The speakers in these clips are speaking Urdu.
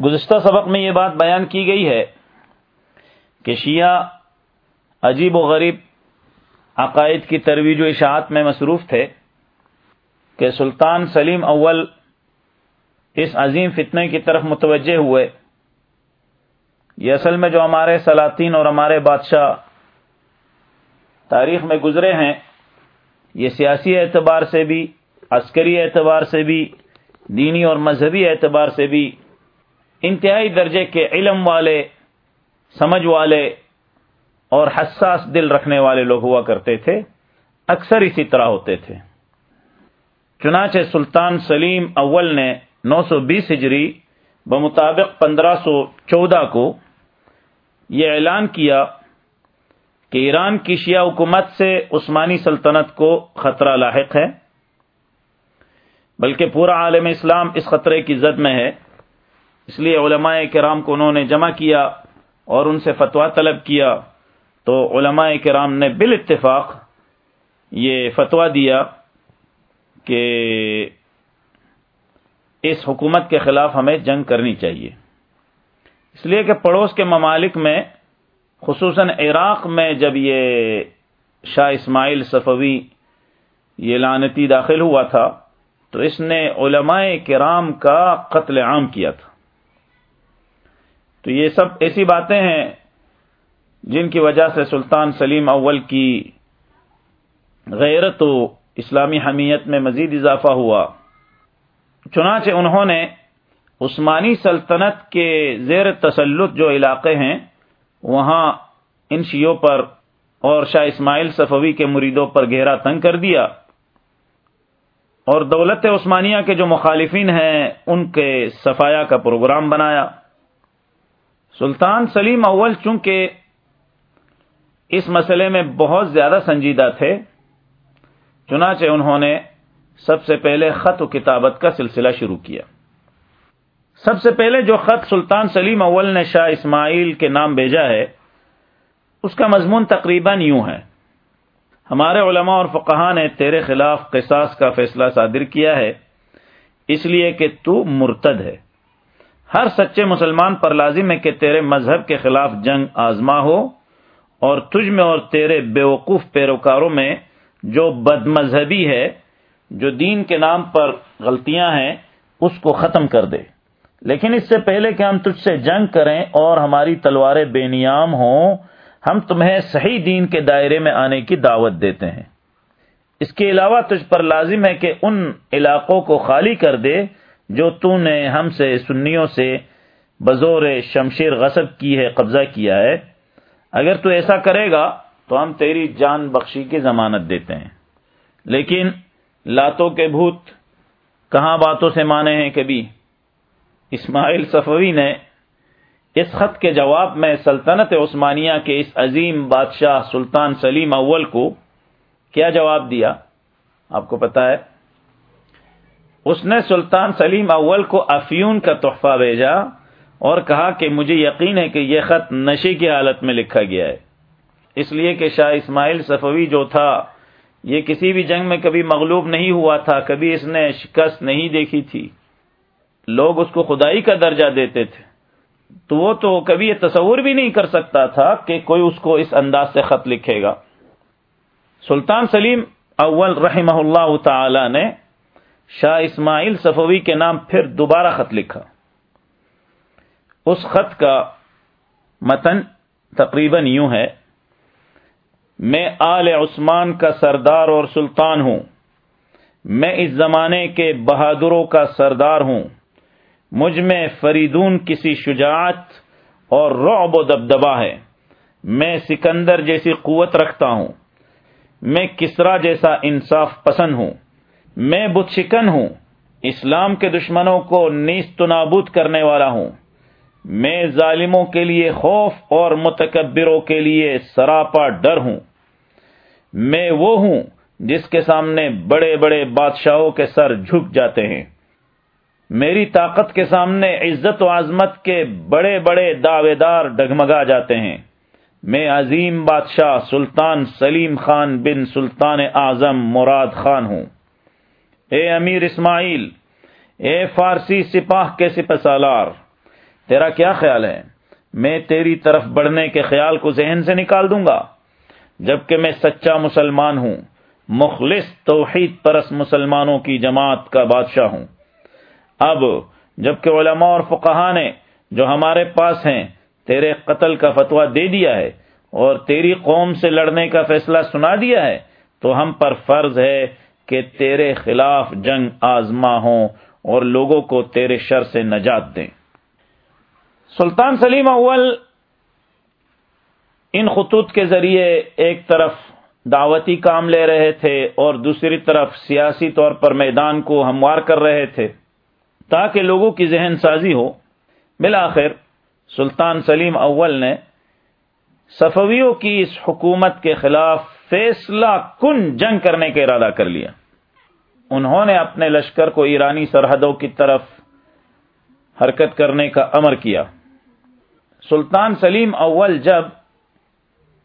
گزشتہ سبق میں یہ بات بیان کی گئی ہے کہ شیعہ عجیب و غریب عقائد کی ترویج و اشاعت میں مصروف تھے کہ سلطان سلیم اول اس عظیم فتنے کی طرف متوجہ ہوئے یہ اصل میں جو ہمارے سلاطین اور ہمارے بادشاہ تاریخ میں گزرے ہیں، یہ سیاسی اعتبار سے بھی، عسکری اعتبار سے بھی، دینی اور مذہبی اعتبار سے بھی انتہائی درجے کے علم والے، سمجھ والے اور حساس دل رکھنے والے لوگ ہوا کرتے تھے، اکثر اسی طرح ہوتے تھے۔ چنانچہ سلطان سلیم اول نے نو سو بیس ہجری بمطابق پندرہ سو چودہ کو یہ اعلان کیا کہ ایران کی شیعہ حکومت سے عثمانی سلطنت کو خطرہ لاحق ہے، بلکہ پورا عالم اسلام اس خطرے کی زد میں ہے۔ اس لیے علماء کرام کو انہوں نے جمع کیا اور ان سے فتویٰ طلب کیا۔ تو علماء کرام نے بال اتفاق یہ فتویٰ دیا کہ اس حکومت کے خلاف ہمیں جنگ کرنی چاہیے۔ اس لیے کہ پڑوس کے ممالک میں، خصوصاً عراق میں جب یہ شاہ اسماعیل صفوی یہ لانتی داخل ہوا تھا، تو اس نے علماء کرام کا قتل عام کیا تھا۔ تو یہ سب ایسی باتیں ہیں جن کی وجہ سے سلطان سلیم اول کی غیرت و اسلامی حمیت میں مزید اضافہ ہوا۔ چنانچہ انہوں نے عثمانی سلطنت کے زیر تسلط جو علاقے ہیں، وہاں ان شیوں پر اور شاہ اسماعیل صفوی کے مریدوں پر گہرا تنگ کر دیا۔ اور دولت عثمانیہ کے جو مخالفین ہیں، ان کے صفایا کا پروگرام بنایا۔ سلطان سلیم اول چونکہ اس مسئلے میں بہت زیادہ سنجیدہ تھے، چنانچہ انہوں نے سب سے پہلے خط و کتابت کا سلسلہ شروع کیا۔ سب سے پہلے جو خط سلطان سلیم اول نے شاہ اسماعیل کے نام بھیجا ہے، اس کا مضمون تقریباً یوں ہے۔ ہمارے علماء اور فقہ نے تیرے خلاف قصاص کا فیصلہ صادر کیا ہے، اس لیے کہ تو مرتد ہے۔ ہر سچے مسلمان پر لازم ہے کہ تیرے مذہب کے خلاف جنگ آزما ہو اور تجھ میں اور تیرے بیوقوف پیروکاروں میں جو بد مذہبی ہے، جو دین کے نام پر غلطیاں ہیں، اس کو ختم کر دے۔ لیکن اس سے پہلے کہ ہم تجھ سے جنگ کریں اور ہماری تلواریں بے نیام ہوں، ہم تمہیں صحیح دین کے دائرے میں آنے کی دعوت دیتے ہیں۔ اس کے علاوہ تجھ پر لازم ہے کہ ان علاقوں کو خالی کر دے جو تو نے ہم سے سنیوں سے بزور شمشیر غصب کی ہے، قبضہ کیا ہے۔ اگر تو ایسا کرے گا تو ہم تیری جان بخشی کی ضمانت دیتے ہیں۔ لیکن لاتوں کے بھوت کہاں باتوں سے مانے ہیں کبھی اسماعیل صفوی نے اس خط کے جواب میں سلطنت عثمانیہ کے اس عظیم بادشاہ سلطان سلیم اول کو کیا جواب دیا؟ آپ کو پتا ہے اس نے سلطان سلیم اول کو افیون کا تحفہ بھیجا اور کہا کہ مجھے یقین ہے کہ یہ خط نشے کی حالت میں لکھا گیا ہے۔ اس لیے کہ شاہ اسماعیل صفوی جو تھا، یہ کسی بھی جنگ میں کبھی مغلوب نہیں ہوا تھا، کبھی اس نے شکست نہیں دیکھی تھی۔ لوگ اس کو خدائی کا درجہ دیتے تھے۔ تو وہ تو کبھی یہ تصور بھی نہیں کر سکتا تھا کہ کوئی اس کو اس انداز سے خط لکھے گا۔ سلطان سلیم اول رحمہ اللہ تعالی نے شاہ اسماعیل صفوی کے نام پھر دوبارہ خط لکھا۔ اس خط کا متن تقریباً یوں ہے، میں آل عثمان کا سردار اور سلطان ہوں۔ میں اس زمانے کے بہادروں کا سردار ہوں۔ مجھ میں فریدون کسی شجاعت اور رعب و دبدبا ہے۔ میں سکندر جیسی قوت رکھتا ہوں۔ میں کسرا جیسا انصاف پسند ہوں۔ میں بت شکن ہوں، اسلام کے دشمنوں کو نیست نابود کرنے والا ہوں۔ میں ظالموں کے لیے خوف اور متکبروں کے لیے سراپا ڈر ہوں۔ میں وہ ہوں جس کے سامنے بڑے بڑے بادشاہوں کے سر جھک جاتے ہیں۔ میری طاقت کے سامنے عزت و عظمت کے بڑے بڑے دعوے دار ڈگمگا جاتے ہیں۔ میں عظیم بادشاہ سلطان سلیم خان بن سلطان اعظم مراد خان ہوں۔ اے امیر اسماعیل، اے فارسی سپاہ کے سپہ سالار، تیرا کیا خیال ہے؟ میں تیری طرف بڑھنے کے خیال کو ذہن سے نکال دوں گا، جبکہ میں سچا مسلمان ہوں، مخلص توحید پرس مسلمانوں کی جماعت کا بادشاہ ہوں۔ اب جبکہ علماء اور فقہ نے جو ہمارے پاس ہیں، تیرے قتل کا فتویٰ دے دیا ہے اور تیری قوم سے لڑنے کا فیصلہ سنا دیا ہے، تو ہم پر فرض ہے کہ تیرے خلاف جنگ آزما ہوں اور لوگوں کو تیرے شر سے نجات دیں۔ سلطان سلیم اول ان خطوط کے ذریعے ایک طرف دعوتی کام لے رہے تھے اور دوسری طرف سیاسی طور پر میدان کو ہموار کر رہے تھے تاکہ لوگوں کی ذہن سازی ہو۔ بالآخر، سلطان سلیم اول نے صفویوں کی اس حکومت کے خلاف فیصلہ کن جنگ کرنے کا ارادہ کر لیا۔ انہوں نے اپنے لشکر کو ایرانی سرحدوں کی طرف حرکت کرنے کا امر کیا۔ سلطان سلیم اول جب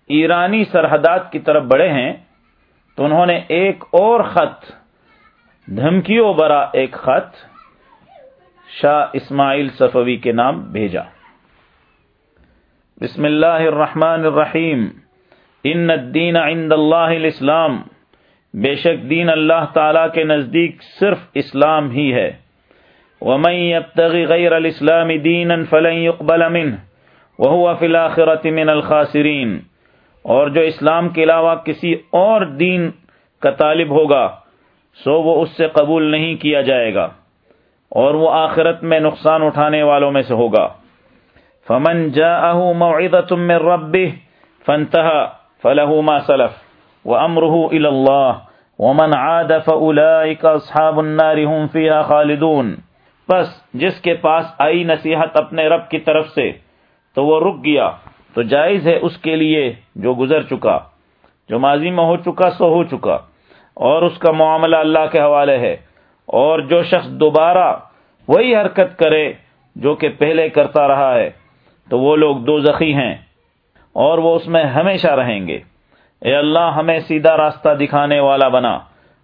ایرانی سرحدات کی طرف بڑھے ہیں، تو انہوں نے ایک اور خط، دھمکیوں برا ایک خط شاہ اسماعیل صفوی کے نام بھیجا۔ بسم اللہ الرحمن الرحیم۔ ان الدین عند اللہ الاسلام۔ بے شک دین اللہ تعالی کے نزدیک صرف اسلام ہی ہے۔ ومن يبتغي غير الاسلام دينا فلن يقبل منه وهو في الاخره من الخاسرين۔ اور جو اسلام کے علاوہ کسی اور دین کا طالب ہوگا، سو وہ اس سے قبول نہیں کیا جائے گا۔ اور وہ آخرت میں نقصان اٹھانے والوں میں سے ہوگا۔ فمن جاءه موعظه من ربه فانتهى فله ما سلف۔ وامره الى الله. ومن عاد فاولئك اصحاب النار هم فيها خالدون. بس جس کے پاس آئی نصیحت اپنے رب کی طرف سے، تو وہ رک گیا، تو جائز ہے اس کے لیے جو گزر چکا۔ جو ماضی میں ہو چکا، سو ہو چکا۔ اور اس کا معاملہ اللہ کے حوالے ہے۔ اور جو شخص دوبارہ وہی حرکت کرے جو کہ پہلے کرتا رہا ہے، تو وہ لوگ دو زخی ہیں اور وہ اس میں ہمیشہ رہیں گے۔ اے اللہ، ہمیں سیدھا راستہ دکھانے والا بنا،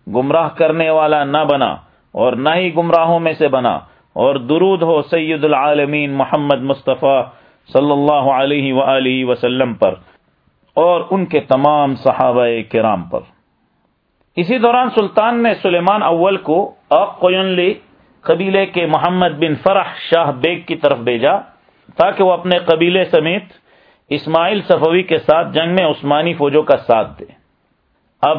گمراہ کرنے والا نہ بنا، اور نہ ہی گمراہوں میں سے بنا، اور درود ہو سید العالمین محمد مصطفیٰ صلی اللہ علیہ وآلہ وسلم پر، اور ان کے تمام صحابہ کرام پر۔ اسی دوران سلطان نے سلیمان اول کو اقلی قبیلے کے محمد بن فرح شاہ بیگ کی طرف بھیجا تاکہ وہ اپنے قبیلے سمیت اسماعیل صفوی کے ساتھ جنگ میں عثمانی فوجوں کا ساتھ دے۔ اب،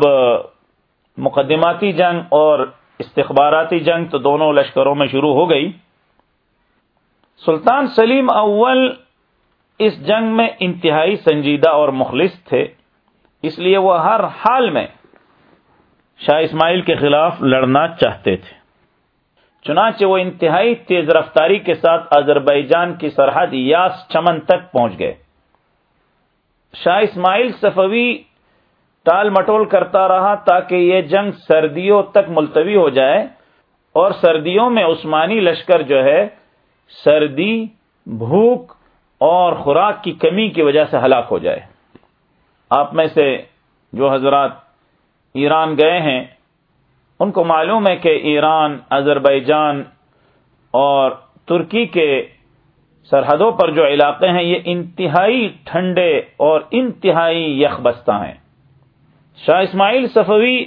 مقدماتی جنگ اور استخباراتی جنگ تو دونوں لشکروں میں شروع ہو گئی۔ سلطان سلیم اول اس جنگ میں انتہائی سنجیدہ اور مخلص تھے۔ اس لیے وہ ہر حال میں شاہ اسماعیل کے خلاف لڑنا چاہتے تھے۔ چنانچہ وہ انتہائی تیز رفتاری کے ساتھ آذربائیجان کی سرحد یاس چمن تک پہنچ گئے۔ شاہ اسماعیل صفوی ٹال مٹول کرتا رہا تاکہ یہ جنگ سردیوں تک ملتوی ہو جائے اور سردیوں میں عثمانی لشکر جو ہے، سردی، بھوک اور خوراک کی کمی کی وجہ سے ہلاک ہو جائے۔ آپ میں سے جو حضرات ایران گئے ہیں، ان کو معلوم ہے کہ ایران اظہربائیجان اور ترکی کے سرحدوں پر جو علاقے ہیں، یہ انتہائی ٹھنڈے اور انتہائی یخ بستہ ہیں۔ شاہ اسماعیل صفوی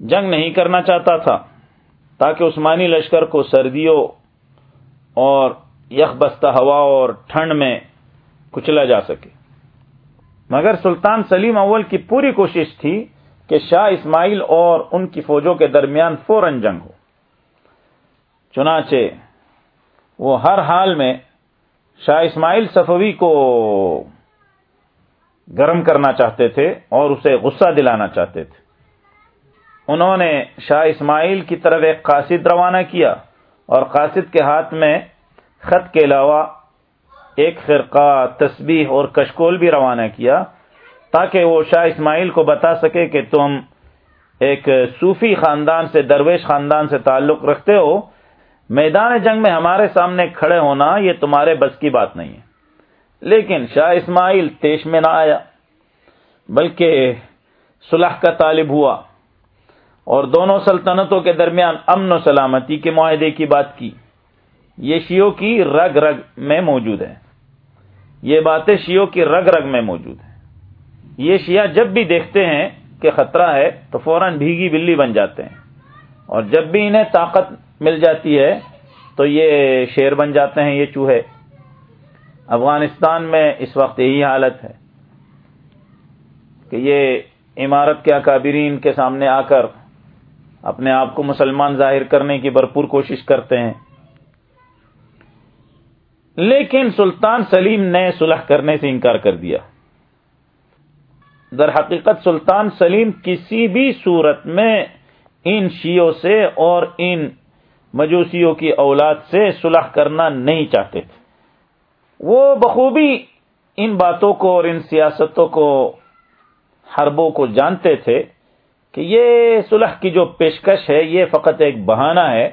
جنگ نہیں کرنا چاہتا تھا، تاکہ عثمانی لشکر کو سردیوں اور یخ بستہ ہوا اور ٹھنڈ میں کچلا جا سکے۔ مگر سلطان سلیم اول کی پوری کوشش تھی کہ شاہ اسماعیل اور ان کی فوجوں کے درمیان فوراً جنگ ہو۔ چنانچہ وہ ہر حال میں شاہ اسماعیل صفوی کو گرم کرنا چاہتے تھے اور اسے غصہ دلانا چاہتے تھے۔ انہوں نے شاہ اسماعیل کی طرف ایک قاصد روانہ کیا اور قاصد کے ہاتھ میں خط کے علاوہ ایک فرقہ، تسبیح اور کشکول بھی روانہ کیا تاکہ وہ شاہ اسماعیل کو بتا سکے کہ تم ایک صوفی خاندان سے، درویش خاندان سے تعلق رکھتے ہو میدان جنگ میں ہمارے سامنے کھڑے ہونا یہ تمہارے بس کی بات نہیں ہے۔ لیکن شاہ اسماعیل تیش میں نہ آیا، بلکہ صلح کا طالب ہوا اور دونوں سلطنتوں کے درمیان امن و سلامتی کے معاہدے کی بات کی۔ یہ شیو کی رگ رگ میں موجود ہے یہ باتیں شیو کی رگ رگ میں موجود ہیں۔ یہ شیعہ جب بھی دیکھتے ہیں کہ خطرہ ہے تو فوراً بھیگی بلی بن جاتے ہیں اور جب بھی انہیں طاقت مل جاتی ہے تو یہ شیر بن جاتے ہیں، یہ چوہے۔ افغانستان میں اس وقت یہی حالت ہے کہ یہ عمارت کے اکابرین کے سامنے آ کر اپنے آپ کو مسلمان ظاہر کرنے کی بھرپور کوشش کرتے ہیں۔ لیکن سلطان سلیم نے صلح کرنے سے انکار کر دیا۔ در حقیقت سلطان سلیم کسی بھی صورت میں ان شیوں سے اور ان مجوسیوں کی اولاد سے صلح کرنا نہیں چاہتے تھے۔ وہ بخوبی ان باتوں کو اور ان سیاستوں کو، حربوں کو جانتے تھے کہ یہ صلح کی جو پیشکش ہے، یہ فقط ایک بہانہ ہے۔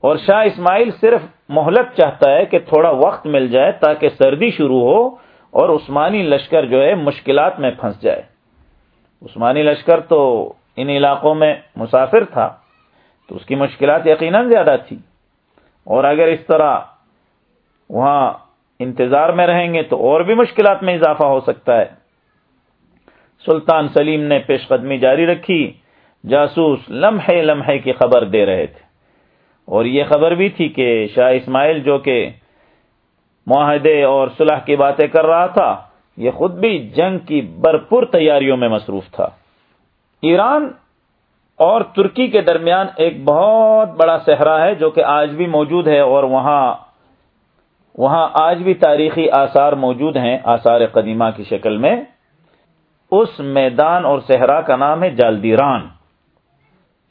اور شاہ اسماعیل صرف مہلت چاہتا ہے کہ تھوڑا وقت مل جائے تاکہ سردی شروع ہو اور عثمانی لشکر جو ہے مشکلات میں پھنس جائے۔ عثمانی لشکر تو ان علاقوں میں مسافر تھا۔ تو اس کی مشکلات یقیناً زیادہ تھی۔ اور اگر اس طرح وہاں انتظار میں رہیں گے تو اور بھی مشکلات میں اضافہ ہو سکتا ہے۔ سلطان سلیم نے پیش قدمی جاری رکھی۔ جاسوس لمحے لمحے کی خبر دے رہے تھے۔ اور یہ خبر بھی تھی کہ شاہ اسماعیل جو کہ معاہدے اور صلح کی باتیں کر رہا تھا، یہ خود بھی جنگ کی بھرپور تیاریوں میں مصروف تھا۔ ایران اور ترکی کے درمیان ایک بہت بڑا صحرا ہے جو کہ آج بھی موجود ہے اور وہاں وہاں آج بھی تاریخی آثار موجود ہیں آثار قدیمہ کی شکل میں۔ اس میدان اور صحرا کا نام ہے جالدیران۔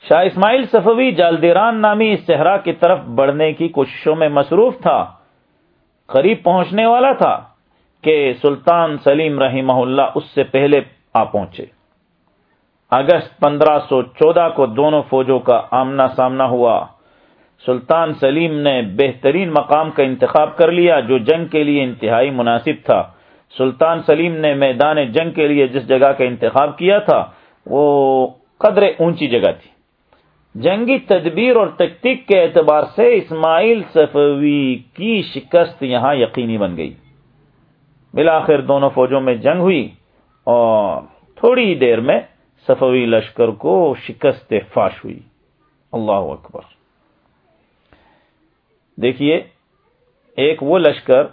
شاہ اسماعیل صفوی جالدیران نامی اس صحرا کی طرف بڑھنے کی کوششوں میں مصروف تھا۔ قریب پہنچنے والا تھا کہ سلطان سلیم رحمہ اللہ اس سے پہلے آ پہنچے۔ اگست پندرہ سو چودہ کو دونوں فوجوں کا آمنا سامنا ہوا۔ سلطان سلیم نے بہترین مقام کا انتخاب کر لیا جو جنگ کے لیے انتہائی مناسب تھا۔ سلطان سلیم نے میدان جنگ کے لیے جس جگہ کا انتخاب کیا تھا، وہ قدر اونچی جگہ تھی۔ جنگی تدبیر اور تکتیک کے اعتبار سے اسماعیل صفوی کی شکست یہاں یقینی بن گئی۔ بلاخر دونوں فوجوں میں جنگ ہوئی اور تھوڑی دیر میں صفوی لشکر کو شکست فاش ہوئی۔ اللہ اکبر۔ دیکھیے، ایک وہ لشکر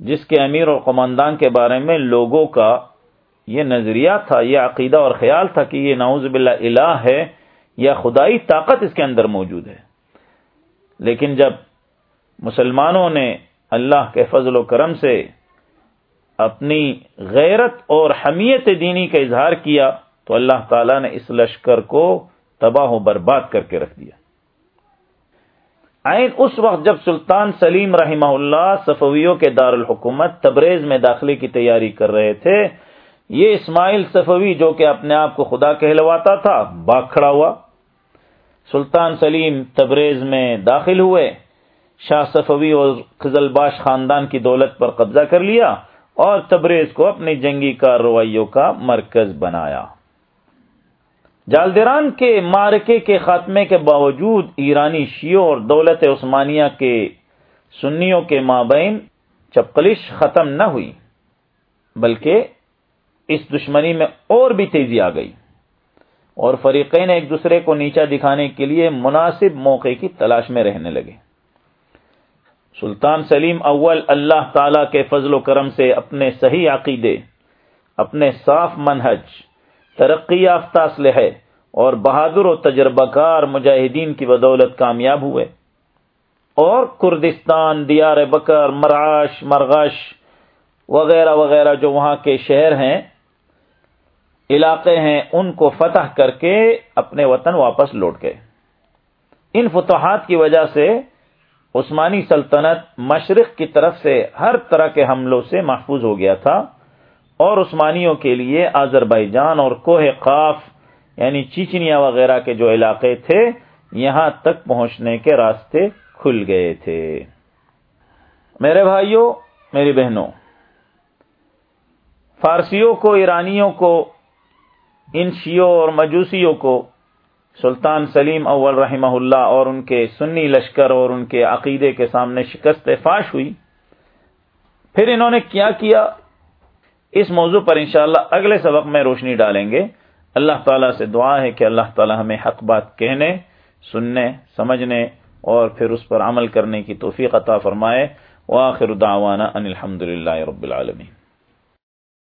جس کے امیر اور قماندان کے بارے میں لوگوں کا یہ نظریہ تھا، یہ عقیدہ اور خیال تھا کہ یہ نعوذ باللہ الہ ہے یا خدائی طاقت اس کے اندر موجود ہے۔ لیکن جب مسلمانوں نے اللہ کے فضل و کرم سے اپنی غیرت اور حمیت دینی کا اظہار کیا تو اللہ تعالی نے اس لشکر کو تباہ و برباد کر کے رکھ دیا۔ آئین اس وقت جب سلطان سلیم رحمہ اللہ صفویوں کے دارالحکومت تبریز میں داخلے کی تیاری کر رہے تھے، یہ اسماعیل صفوی جو کہ اپنے آپ کو خدا کہلواتا تھا، باغ کھڑا ہوا۔ سلطان سلیم تبریز میں داخل ہوئے، شاہ صفوی اور خزل باش خاندان کی دولت پر قبضہ کر لیا۔ اور تبریز کو اپنی جنگی کارروائیوں کا مرکز بنایا۔ جالدران کے مارکے کے خاتمے کے باوجود ایرانی شیوں اور دولت عثمانیہ کے سنیوں کے مابین چپکلش ختم نہ ہوئی، بلکہ اس دشمنی میں اور بھی تیزی آ گئی۔ اور فریقین ایک دوسرے کو نیچا دکھانے کے لیے مناسب موقع کی تلاش میں رہنے لگے۔ سلطان سلیم اول اللہ تعالی کے فضل و کرم سے اپنے صحیح عقیدے، اپنے صاف منہج، ترقی یافتہ اسلحے اور بہادر و تجربہ کار مجاہدین کی بدولت کامیاب ہوئے۔ اور کردستان، دیار بکر مراش مرغش وغیرہ وغیرہ جو وہاں کے شہر ہیں، علاقے ہیں، ان کو فتح کر کے اپنے وطن واپس لوٹ گئے۔ ان فتوحات کی وجہ سے عثمانی سلطنت مشرق کی طرف سے ہر طرح کے حملوں سے محفوظ ہو گیا تھا اور عثمانیوں کے لیے آذربائی جان اور کوہ قاف یعنی چیچنیا وغیرہ کے جو علاقے تھے، یہاں تک پہنچنے کے راستے کھل گئے تھے۔ میرے بھائیوں، میری بہنوں، فارسیوں کو، ایرانیوں کو، ان شیوں اور مجوسیوں کو سلطان سلیم اول رحمہ اللہ اور ان کے سنی لشکر اور ان کے عقیدے کے سامنے شکست فاش ہوئی۔ پھر انہوں نے کیا کیا؟ اس موضوع پر انشاءاللہ اگلے سبق میں روشنی ڈالیں گے۔ اللہ تعالیٰ سے دعا ہے کہ اللہ تعالیٰ ہمیں حق بات کہنے، سننے، سمجھنے اور پھر اس پر عمل کرنے کی توفیق عطا فرمائے۔ وآخر دعوانا ان الحمد للہ رب العالمین۔